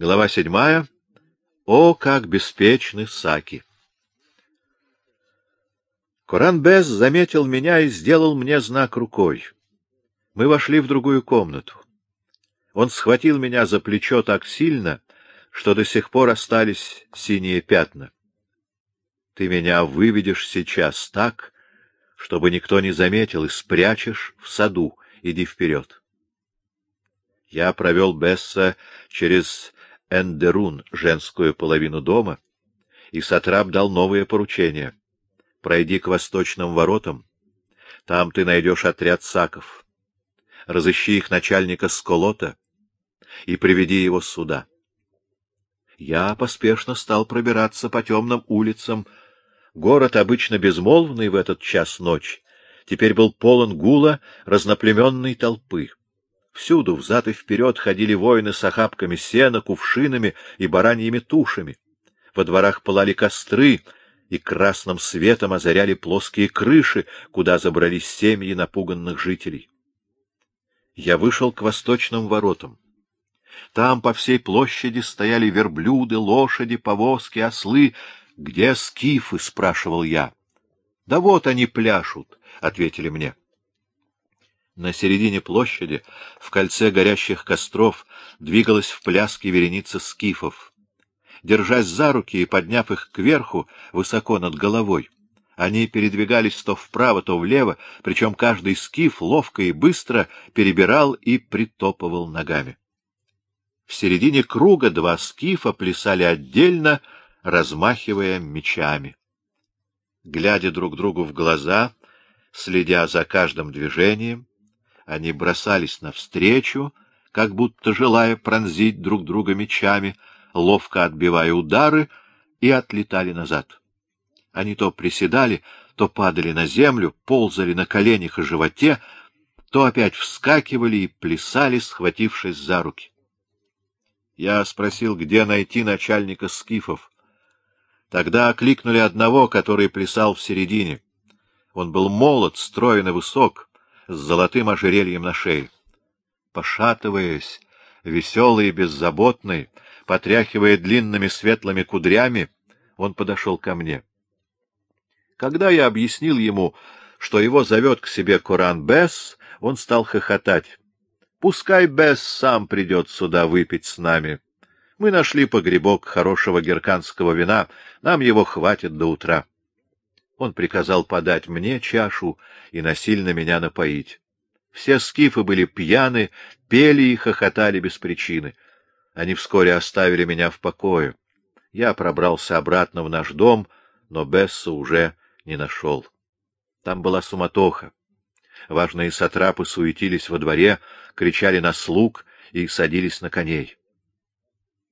Глава седьмая. О, как беспечны саки! Коранбес заметил меня и сделал мне знак рукой. Мы вошли в другую комнату. Он схватил меня за плечо так сильно, что до сих пор остались синие пятна. Ты меня выведешь сейчас так, чтобы никто не заметил, и спрячешь в саду. Иди вперед. Я провел Бесса через Эндерун, женскую половину дома, и Сатрап дал новое поручение. Пройди к восточным воротам. Там ты найдешь отряд саков. Разыщи их начальника Сколота и приведи его сюда. Я поспешно стал пробираться по темным улицам. Город, обычно безмолвный в этот час ночи, теперь был полон гула разноплеменной толпы. Всюду взад и вперед ходили воины с охапками сена, кувшинами и бараньими тушами. Во дворах пылали костры, и красным светом озаряли плоские крыши, куда забрались семьи напуганных жителей. Я вышел к восточным воротам. Там по всей площади стояли верблюды, лошади, повозки, ослы. — Где скифы? — спрашивал я. — Да вот они пляшут, — ответили мне. На середине площади, в кольце горящих костров, двигалась в пляске вереница скифов. Держась за руки и подняв их кверху, высоко над головой, они передвигались то вправо, то влево, причем каждый скиф ловко и быстро перебирал и притопывал ногами. В середине круга два скифа плясали отдельно, размахивая мечами. Глядя друг другу в глаза, следя за каждым движением, они бросались навстречу, как будто желая пронзить друг друга мечами, ловко отбивая удары, и отлетали назад. Они то приседали, то падали на землю, ползали на коленях и животе, то опять вскакивали и плясали, схватившись за руки. Я спросил, где найти начальника скифов. Тогда окликнули одного, который плясал в середине. Он был молод, строен и высок, с золотым ожерельем на шее. Пошатываясь, веселый и беззаботный, потряхивая длинными светлыми кудрями, он подошел ко мне. Когда я объяснил ему, что его зовет к себе Коран Бесс, он стал хохотать. Пускай Бесс сам придет сюда выпить с нами. Мы нашли погребок хорошего герканского вина, нам его хватит до утра. Он приказал подать мне чашу и насильно меня напоить. Все скифы были пьяны, пели и хохотали без причины. Они вскоре оставили меня в покое. Я пробрался обратно в наш дом, но Бесса уже не нашел. Там была суматоха. Важные сатрапы суетились во дворе, кричали на слуг и садились на коней.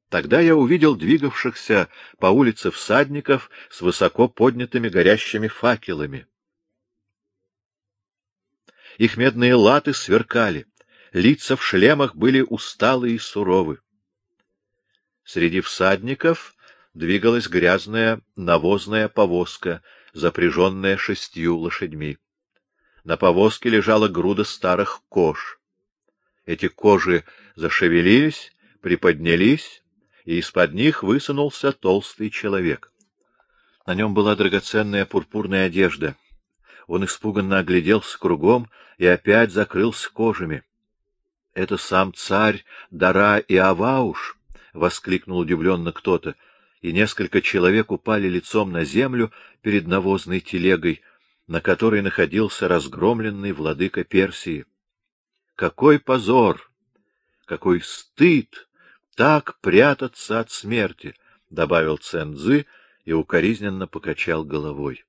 Тогда я увидел двигавшихся по улице всадников с высоко поднятыми горящими факелами. Их медные латы сверкали, лица в шлемах были усталые и суровы. Среди всадников двигалась грязная навозная повозка, запряженная шестью лошадьми. На повозке лежала груда старых кож. Эти кожи зашевелились, приподнялись, и из-под них высунулся толстый человек. На нем была драгоценная пурпурная одежда. Он испуганно огляделся кругом и опять закрылся кожами. — Это сам царь Дара и Авауш! — воскликнул удивленно кто-то, и несколько человек упали лицом на землю перед навозной телегой, на которой находился разгромленный владыка Персии. Какой позор! Какой стыд! Так прятаться от смерти, — добавил Цензы и укоризненно покачал головой.